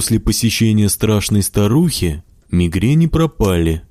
После посещения страшной старухи мигрени пропали.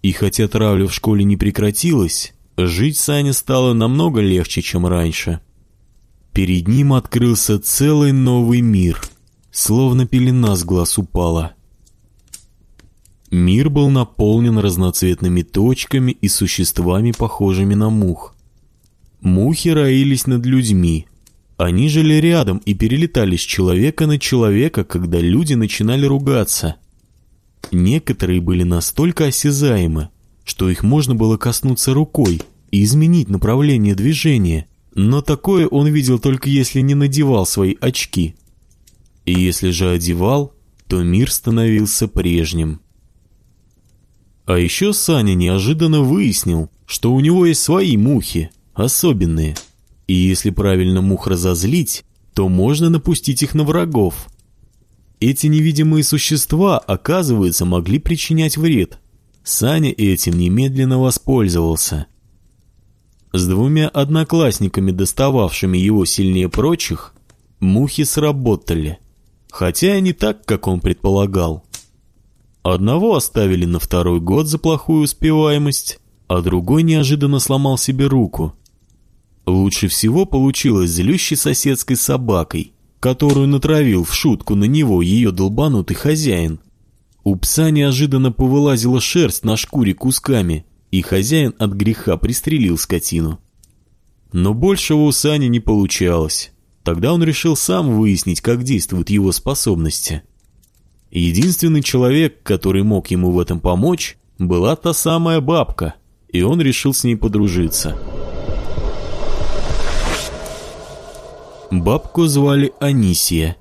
И хотя травля в школе не прекратилась, жить Сане стало намного легче, чем раньше. Перед ним открылся целый новый мир, словно пелена с глаз упала. Мир был наполнен разноцветными точками и существами, похожими на мух. Мухи роились над людьми, они жили рядом и перелетали с человека на человека, когда люди начинали ругаться. Некоторые были настолько осязаемы, что их можно было коснуться рукой и изменить направление движения, но такое он видел только если не надевал свои очки. И если же одевал, то мир становился прежним. А еще Саня неожиданно выяснил, что у него есть свои мухи, особенные – и если правильно мух разозлить, то можно напустить их на врагов. Эти невидимые существа, оказывается, могли причинять вред. Саня этим немедленно воспользовался. С двумя одноклассниками, достававшими его сильнее прочих, мухи сработали. Хотя и не так, как он предполагал. Одного оставили на второй год за плохую успеваемость, а другой неожиданно сломал себе руку – Лучше всего получилось злющей соседской собакой, которую натравил в шутку на него ее долбанутый хозяин. У пса неожиданно повылазила шерсть на шкуре кусками, и хозяин от греха пристрелил скотину. Но большего у Сани не получалось. Тогда он решил сам выяснить, как действуют его способности. Единственный человек, который мог ему в этом помочь, была та самая бабка, и он решил с ней подружиться. Бабку звали Анисия.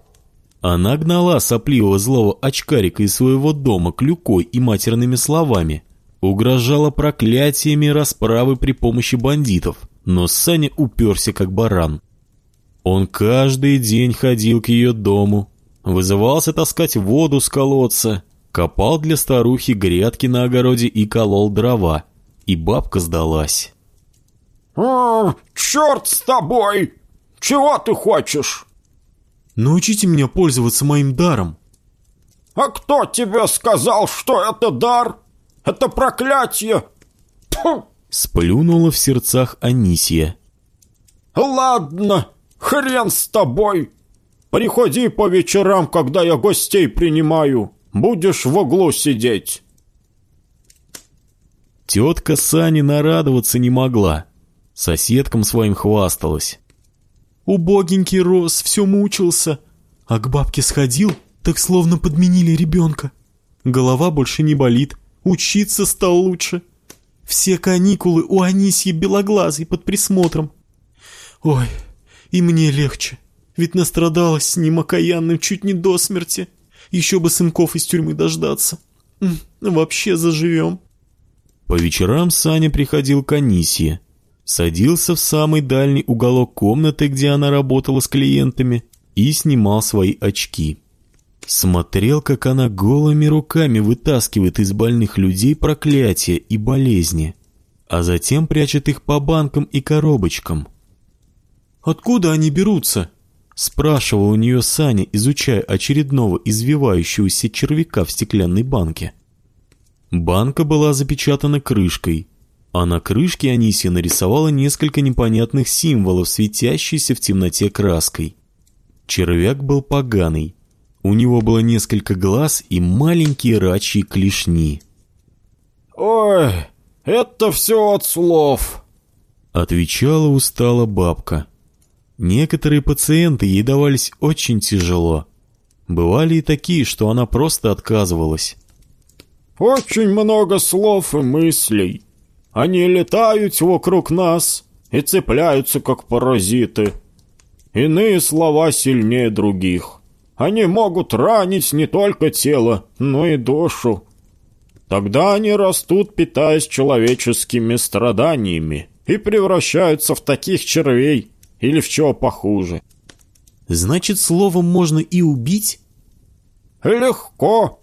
Она гнала сопливого злого очкарика из своего дома клюкой и матерными словами, угрожала проклятиями расправы при помощи бандитов, но Саня уперся как баран. Он каждый день ходил к ее дому, вызывался таскать воду с колодца, копал для старухи грядки на огороде и колол дрова, и бабка сдалась. «О, черт с тобой!» Чего ты хочешь? Научите меня пользоваться моим даром. А кто тебе сказал, что это дар? Это проклятие. Тьфу! Сплюнула в сердцах Анисия. Ладно, хрен с тобой. Приходи по вечерам, когда я гостей принимаю. Будешь в углу сидеть. Тетка Сани нарадоваться не могла. Соседкам своим хвасталась. Убогенький рос, все мучился. А к бабке сходил, так словно подменили ребенка. Голова больше не болит, учиться стал лучше. Все каникулы у Анисьи белоглазой под присмотром. Ой, и мне легче, ведь настрадалась с ним окаянным чуть не до смерти. Еще бы сынков из тюрьмы дождаться. Вообще заживем. По вечерам Саня приходил к Анисье садился в самый дальний уголок комнаты, где она работала с клиентами, и снимал свои очки. Смотрел, как она голыми руками вытаскивает из больных людей проклятия и болезни, а затем прячет их по банкам и коробочкам. «Откуда они берутся?» – спрашивал у нее Саня, изучая очередного извивающегося червяка в стеклянной банке. Банка была запечатана крышкой – а на крышке Анисия нарисовала несколько непонятных символов, светящихся в темноте краской. Червяк был поганый. У него было несколько глаз и маленькие рачьи клешни. «Ой, это все от слов», — отвечала устала бабка. Некоторые пациенты ей давались очень тяжело. Бывали и такие, что она просто отказывалась. «Очень много слов и мыслей. Они летают вокруг нас и цепляются, как паразиты. Иные слова сильнее других. Они могут ранить не только тело, но и душу. Тогда они растут, питаясь человеческими страданиями, и превращаются в таких червей или в чего похуже. Значит, словом можно и убить? Легко.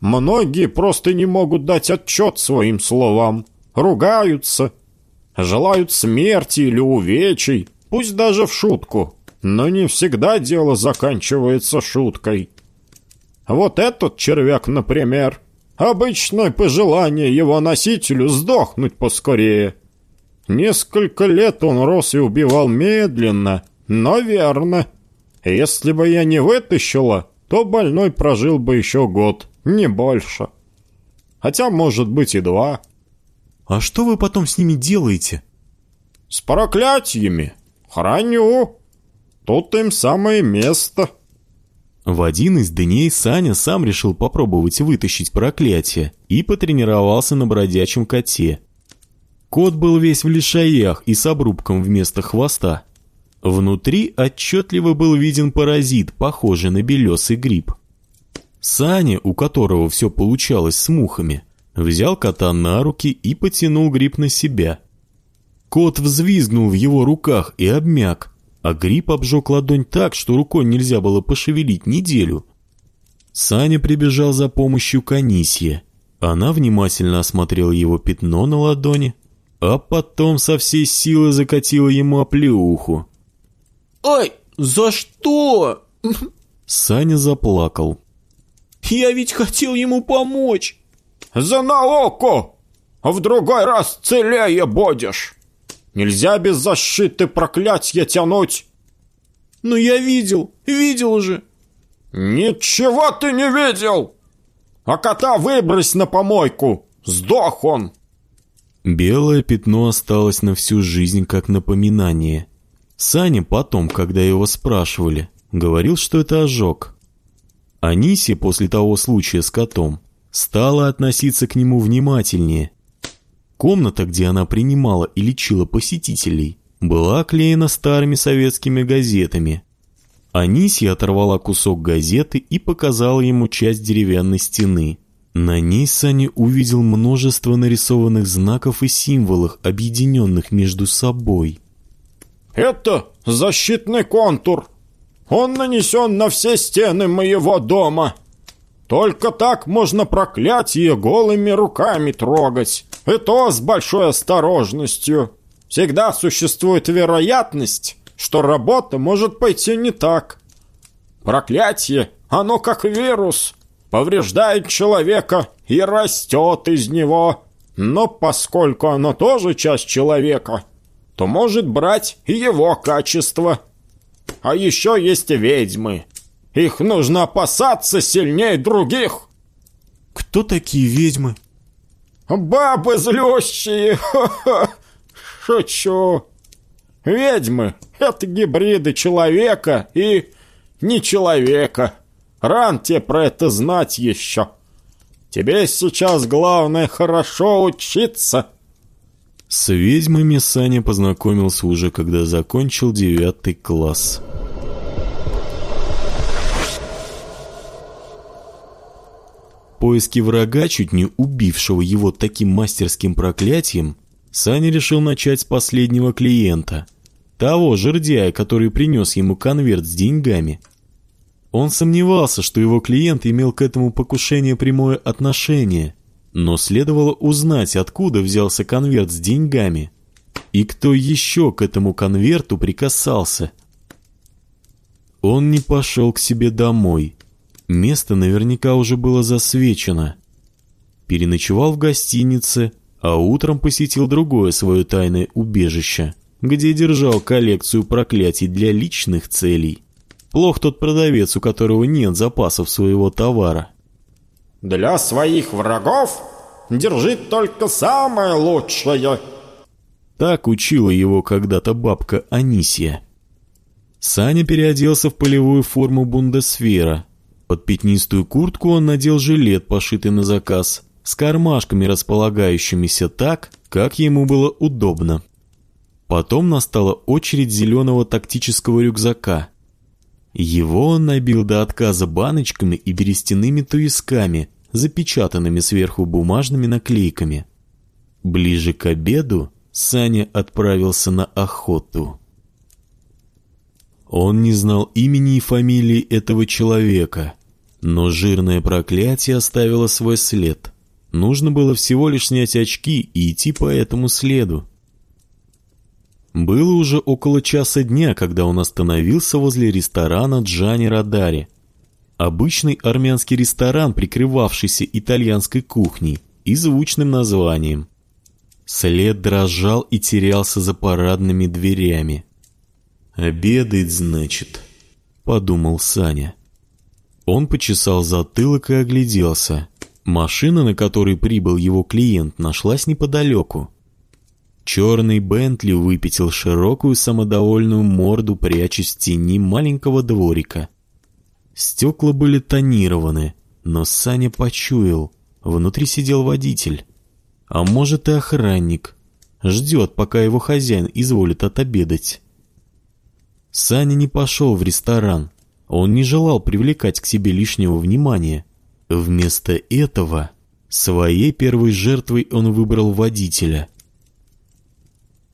Многие просто не могут дать отчет своим словам ругаются, желают смерти или увечий, пусть даже в шутку. Но не всегда дело заканчивается шуткой. Вот этот червяк, например. Обычное пожелание его носителю сдохнуть поскорее. Несколько лет он рос и убивал медленно, но верно. Если бы я не вытащила, то больной прожил бы еще год, не больше. Хотя, может быть, и два. А что вы потом с ними делаете? С проклятиями. Храню. Тут им самое место. В один из дней Саня сам решил попробовать вытащить проклятие и потренировался на бродячем коте. Кот был весь в лишаях и с обрубком вместо хвоста. Внутри отчетливо был виден паразит, похожий на белесый гриб. Саня, у которого все получалось с мухами, взял кота на руки и потянул гриб на себя. Кот взвизгнул в его руках и обмяк, а гриб обжег ладонь так, что рукой нельзя было пошевелить неделю. Саня прибежал за помощью к Анисье. Она внимательно осмотрела его пятно на ладони, а потом со всей силы закатила ему оплеуху. «Ай, за что?» Саня заплакал. «Я ведь хотел ему помочь!» «За науку! В другой раз целее будешь!» Нельзя без защиты проклятья тянуть. Но я видел, видел же. Ничего ты не видел. А кота выбрось на помойку. Сдох он. Белое пятно осталось на всю жизнь как напоминание. Саня потом, когда его спрашивали, говорил, что это ожог. Анисия после того случая с котом стала относиться к нему внимательнее Комната, где она принимала и лечила посетителей, была оклеена старыми советскими газетами. Анисия оторвала кусок газеты и показала ему часть деревянной стены. На ней Саня увидел множество нарисованных знаков и символов, объединенных между собой. «Это защитный контур. Он нанесен на все стены моего дома. Только так можно проклятие голыми руками трогать. И то с большой осторожностью. Всегда существует вероятность, что работа может пойти не так. Проклятие, оно как вирус, повреждает человека и растет из него. Но поскольку оно тоже часть человека, то может брать и его качество. А еще есть ведьмы. Их нужно опасаться сильнее других. Кто такие ведьмы? Бабы злющие! Шучу! Ведьмы — это гибриды человека и не человека. Ран тебе про это знать еще. Тебе сейчас главное хорошо учиться. С ведьмами Саня познакомился уже, когда закончил девятый класс. Поиски врага, чуть не убившего его таким мастерским проклятием, Саня решил начать с последнего клиента, того жердяя, который принес ему конверт с деньгами. Он сомневался, что его клиент имел к этому покушению прямое отношение, но следовало узнать, откуда взялся конверт с деньгами и кто еще к этому конверту прикасался. Он не пошел к себе домой, Место наверняка уже было засвечено. Переночевал в гостинице, а утром посетил другое свое тайное убежище, где держал коллекцию проклятий для личных целей. Плох тот продавец, у которого нет запасов своего товара. «Для своих врагов держи только самое лучшее!» Так учила его когда-то бабка Анисия. Саня переоделся в полевую форму бундесвера, под пятнистую куртку он надел жилет, пошитый на заказ, с кармашками, располагающимися так, как ему было удобно. Потом настала очередь зеленого тактического рюкзака. Его он набил до отказа баночками и берестяными туисками, запечатанными сверху бумажными наклейками. Ближе к обеду Саня отправился на охоту. Он не знал имени и фамилии этого человека, но жирное проклятие оставило свой след. Нужно было всего лишь снять очки и идти по этому следу. Было уже около часа дня, когда он остановился возле ресторана Джани Радари. Обычный армянский ресторан, прикрывавшийся итальянской кухней и звучным названием. След дрожал и терялся за парадными дверями. «Обедает, значит», — подумал Саня. Он почесал затылок и огляделся. Машина, на которой прибыл его клиент, нашлась неподалеку. Черный Бентли выпятил широкую самодовольную морду, прячась в тени маленького дворика. Стекла были тонированы, но Саня почуял. Внутри сидел водитель. А может и охранник. Ждет, пока его хозяин изволит отобедать. Саня не пошел в ресторан. Он не желал привлекать к себе лишнего внимания. Вместо этого своей первой жертвой он выбрал водителя.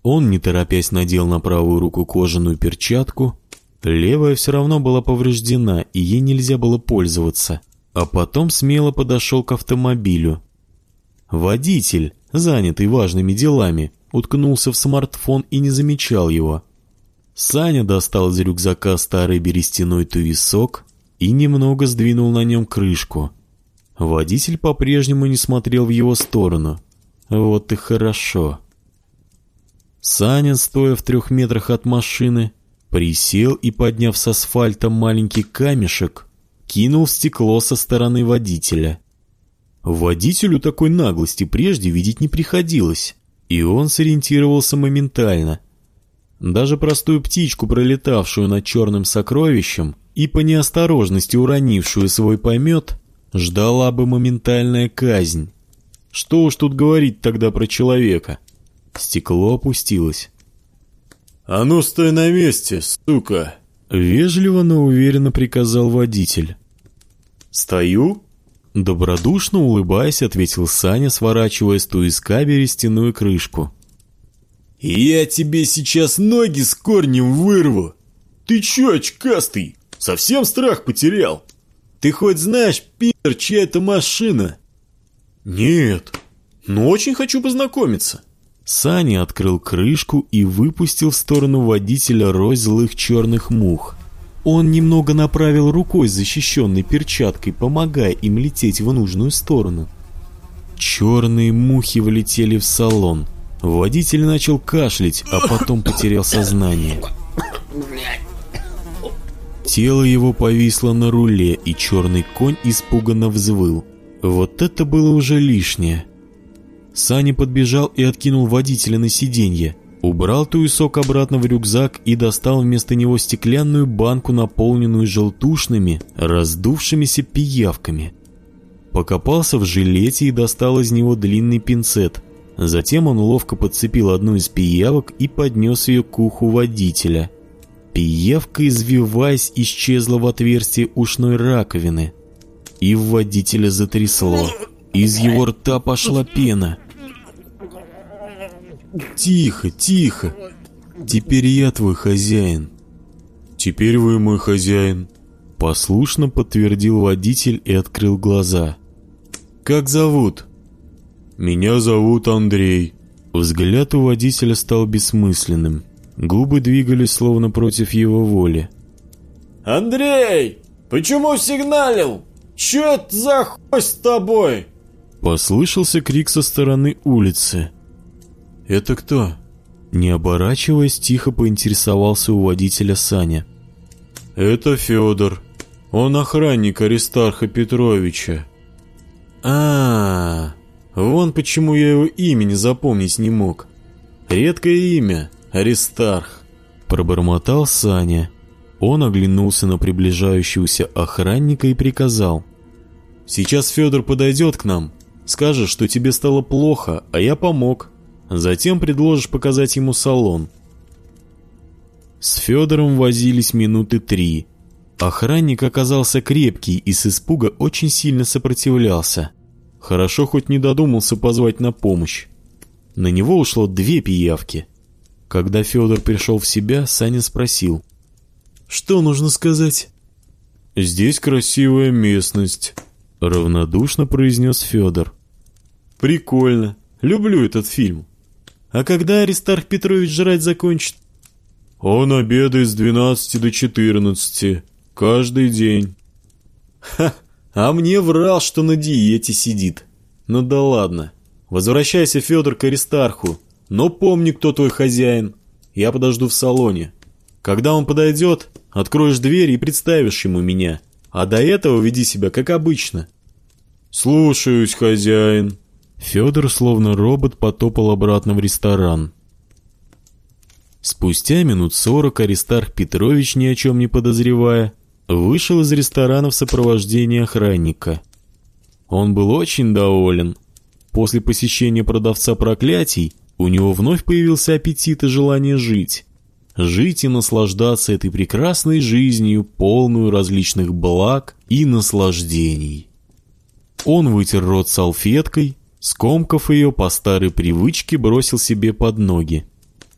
Он, не торопясь, надел на правую руку кожаную перчатку, левая все равно была повреждена, и ей нельзя было пользоваться, а потом смело подошел к автомобилю. Водитель, занятый важными делами, уткнулся в смартфон и не замечал его. Саня достал из рюкзака старый берестяной туесок и немного сдвинул на нем крышку. Водитель по-прежнему не смотрел в его сторону. Вот и хорошо. Саня, стоя в трех метрах от машины, присел и, подняв с асфальта маленький камешек, кинул в стекло со стороны водителя. Водителю такой наглости прежде видеть не приходилось, и он сориентировался моментально — даже простую птичку, пролетавшую над черным сокровищем и по неосторожности уронившую свой помет, ждала бы моментальная казнь. Что уж тут говорить тогда про человека? Стекло опустилось. «А ну, стой на месте, сука!» Вежливо, но уверенно приказал водитель. «Стою?» Добродушно улыбаясь, ответил Саня, сворачивая с туиска берестяную крышку. «Я тебе сейчас ноги с корнем вырву!» «Ты чё, очкастый? Совсем страх потерял? Ты хоть знаешь, пидор, чья это машина?» «Нет, но очень хочу познакомиться». Саня открыл крышку и выпустил в сторону водителя рой злых черных мух. Он немного направил рукой, защищенной перчаткой, помогая им лететь в нужную сторону. Черные мухи влетели в салон – Водитель начал кашлять, а потом потерял сознание. Тело его повисло на руле, и черный конь испуганно взвыл. Вот это было уже лишнее. Саня подбежал и откинул водителя на сиденье, убрал туесок обратно в рюкзак и достал вместо него стеклянную банку, наполненную желтушными, раздувшимися пиявками. Покопался в жилете и достал из него длинный пинцет – Затем он ловко подцепил одну из пиявок и поднес ее к уху водителя. Пиявка, извиваясь, исчезла в отверстие ушной раковины. И водителя затрясло. Из его рта пошла пена. «Тихо, тихо! Теперь я твой хозяин». «Теперь вы мой хозяин», — послушно подтвердил водитель и открыл глаза. «Как зовут?» «Меня зовут Андрей». Взгляд у водителя стал бессмысленным. Губы двигались словно против его воли. «Андрей, почему сигналил? Че это за хуй с тобой?» Послышался крик со стороны улицы. «Это кто?» Не оборачиваясь, тихо поинтересовался у водителя Саня. «Это Федор. Он охранник Аристарха Петровича». А, -а, -а Вон почему я его имени запомнить не мог. Редкое имя — Аристарх. Пробормотал Саня. Он оглянулся на приближающегося охранника и приказал. «Сейчас Федор подойдет к нам, скажешь, что тебе стало плохо, а я помог. Затем предложишь показать ему салон». С Федором возились минуты три. Охранник оказался крепкий и с испуга очень сильно сопротивлялся. Хорошо хоть не додумался позвать на помощь. На него ушло две пиявки. Когда Федор пришел в себя, Саня спросил. «Что нужно сказать?» «Здесь красивая местность», — равнодушно произнес Федор. «Прикольно. Люблю этот фильм. А когда Аристарх Петрович жрать закончит?» «Он обедает с 12 до 14. Каждый день». Ха, а мне врал, что на диете сидит. Ну да ладно. Возвращайся, Федор, к Аристарху. Но помни, кто твой хозяин. Я подожду в салоне. Когда он подойдет, откроешь дверь и представишь ему меня. А до этого веди себя как обычно. Слушаюсь, хозяин. Федор, словно робот, потопал обратно в ресторан. Спустя минут сорок Аристарх Петрович, ни о чем не подозревая, вышел из ресторана в сопровождении охранника. Он был очень доволен. После посещения продавца проклятий у него вновь появился аппетит и желание жить. Жить и наслаждаться этой прекрасной жизнью, полную различных благ и наслаждений. Он вытер рот салфеткой, скомкав ее по старой привычке, бросил себе под ноги.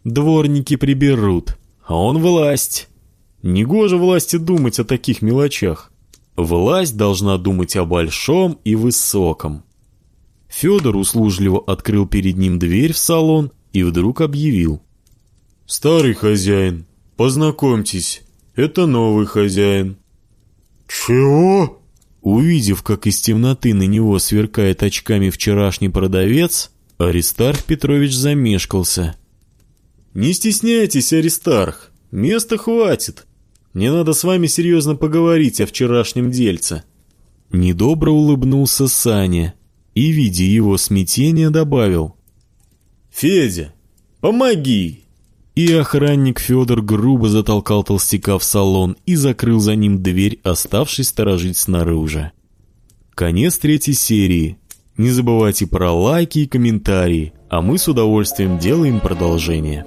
Дворники приберут, а он власть. Негоже власти думать о таких мелочах. Власть должна думать о большом и высоком. Федор услужливо открыл перед ним дверь в салон и вдруг объявил. «Старый хозяин, познакомьтесь, это новый хозяин». «Чего?» Увидев, как из темноты на него сверкает очками вчерашний продавец, Аристарх Петрович замешкался. «Не стесняйтесь, Аристарх, места хватит. Мне надо с вами серьезно поговорить о вчерашнем дельце». Недобро улыбнулся Саня и, видя его смятение, добавил. «Федя, помоги!» И охранник Федор грубо затолкал толстяка в салон и закрыл за ним дверь, оставшись сторожить снаружи. Конец третьей серии. Не забывайте про лайки и комментарии, а мы с удовольствием делаем продолжение.